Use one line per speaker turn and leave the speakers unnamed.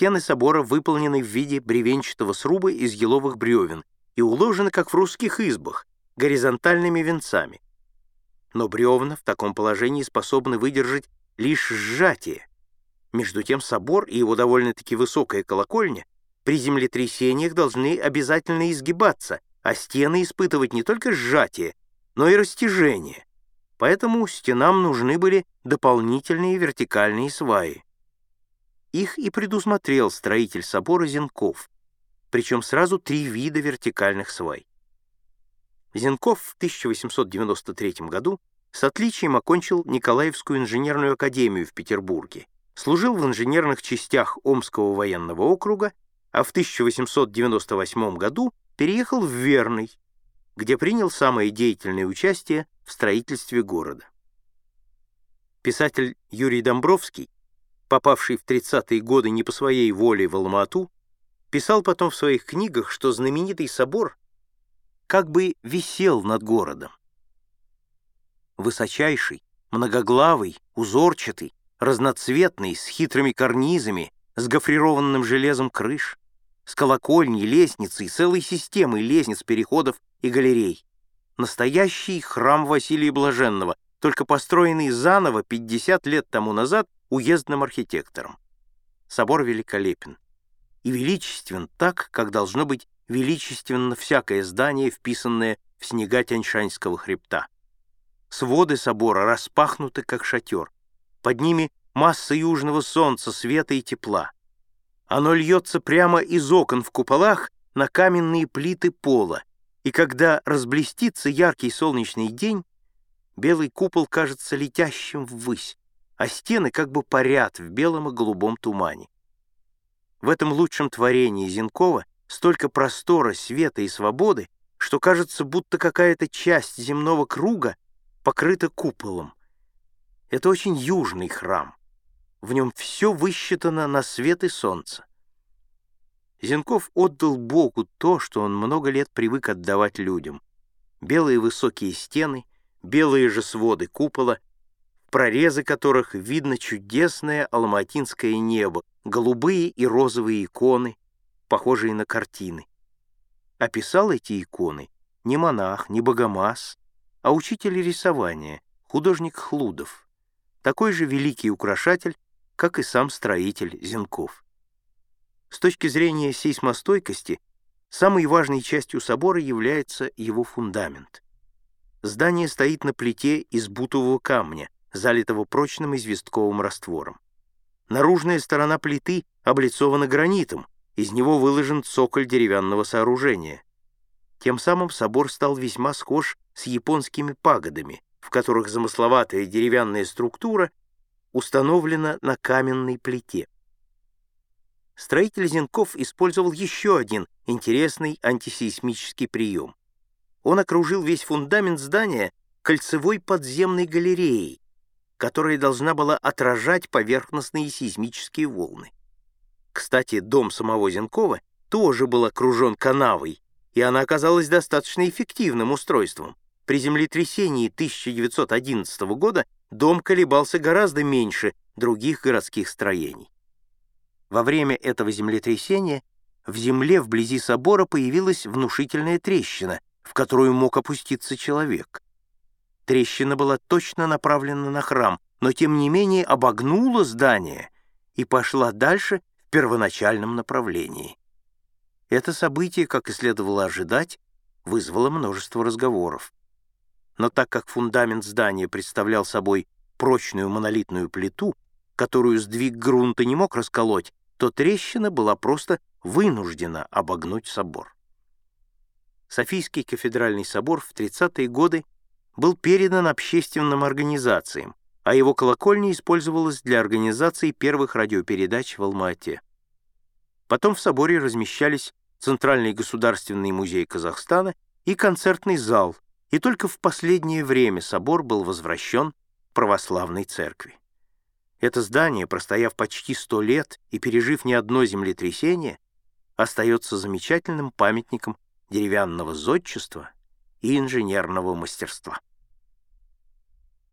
Стены собора выполнены в виде бревенчатого сруба из еловых бревен и уложены, как в русских избах, горизонтальными венцами. Но бревна в таком положении способны выдержать лишь сжатие. Между тем собор и его довольно-таки высокая колокольня при землетрясениях должны обязательно изгибаться, а стены испытывать не только сжатие, но и растяжение. Поэтому стенам нужны были дополнительные вертикальные сваи. Их и предусмотрел строитель собора Зенков, причем сразу три вида вертикальных свай. Зенков в 1893 году с отличием окончил Николаевскую инженерную академию в Петербурге, служил в инженерных частях Омского военного округа, а в 1898 году переехал в Верный, где принял самое деятельное участие в строительстве города. Писатель Юрий Домбровский попавший в 30-е годы не по своей воле в Алмату, писал потом в своих книгах, что знаменитый собор как бы висел над городом. Высочайший, многоглавый, узорчатый, разноцветный, с хитрыми карнизами, с гофрированным железом крыш, с колокольней, лестницей, целой системой лестниц, переходов и галерей. Настоящий храм Василия Блаженного, только построенный заново 50 лет тому назад уездным архитектором. Собор великолепен и величествен так, как должно быть величественно всякое здание, вписанное в снега Тяньшанского хребта. Своды собора распахнуты, как шатер. Под ними масса южного солнца, света и тепла. Оно льется прямо из окон в куполах на каменные плиты пола, и когда разблестится яркий солнечный день, белый купол кажется летящим ввысь, а стены как бы парят в белом и голубом тумане. В этом лучшем творении Зенкова столько простора, света и свободы, что кажется, будто какая-то часть земного круга покрыта куполом. Это очень южный храм. В нем все высчитано на свет и солнце. Зенков отдал Богу то, что он много лет привык отдавать людям. Белые высокие стены, белые же своды купола — прорезы которых видно чудесное алматинское небо, голубые и розовые иконы, похожие на картины. Описал эти иконы не монах, не богомаз, а учитель рисования, художник Хлудов, такой же великий украшатель, как и сам строитель Зенков. С точки зрения сейсмостойкости, самой важной частью собора является его фундамент. Здание стоит на плите из бутового камня, залитого прочным известковым раствором. Наружная сторона плиты облицована гранитом, из него выложен цоколь деревянного сооружения. Тем самым собор стал весьма схож с японскими пагодами, в которых замысловатая деревянная структура установлена на каменной плите. Строитель Зенков использовал еще один интересный антисейсмический прием. Он окружил весь фундамент здания кольцевой подземной галереей, которая должна была отражать поверхностные сейсмические волны. Кстати, дом самого Зенкова тоже был окружен канавой, и она оказалась достаточно эффективным устройством. При землетрясении 1911 года дом колебался гораздо меньше других городских строений. Во время этого землетрясения в земле вблизи собора появилась внушительная трещина, в которую мог опуститься человек. Трещина была точно направлена на храм, но тем не менее обогнула здание и пошла дальше в первоначальном направлении. Это событие, как и следовало ожидать, вызвало множество разговоров. Но так как фундамент здания представлял собой прочную монолитную плиту, которую сдвиг грунта не мог расколоть, то трещина была просто вынуждена обогнуть собор. Софийский кафедральный собор в 30-е годы был передан общественным организациям, а его колокольня использовалась для организации первых радиопередач в Алма-Ате. Потом в соборе размещались Центральный государственный музей Казахстана и концертный зал, и только в последнее время собор был возвращен православной церкви. Это здание, простояв почти сто лет и пережив не одно землетрясение, остается замечательным памятником деревянного зодчества и инженерного мастерства.